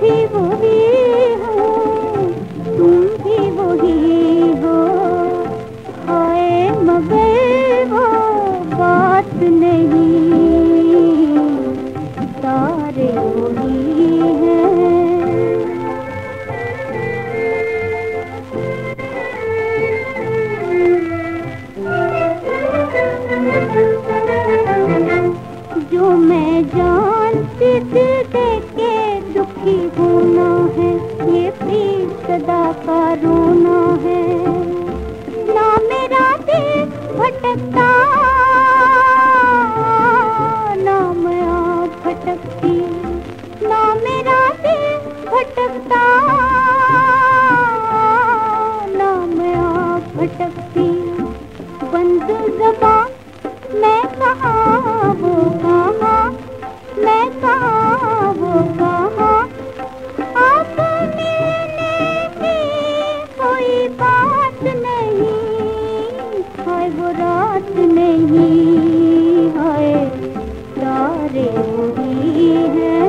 भी वही हूँ, तुम भी वही हो। हाय, मगर वो बात नहीं। तारे वही हैं। जो मैं जानती थी सदा का रोना है। ना मेरा दिल भटकता ना मैं आँख भटकती। ना मेरा दिल भटकता ना मैं आँख भटकती। बंद जबान, मैं कहाँ वो रात नहीं है तारे वही हैं।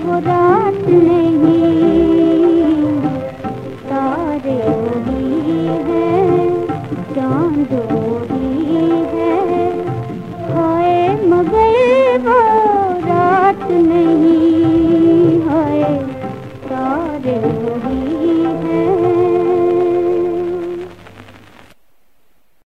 वो रात नहीं। तारे वही है, चाँद वही है। हाय मगर वो रात नहीं है तारे वही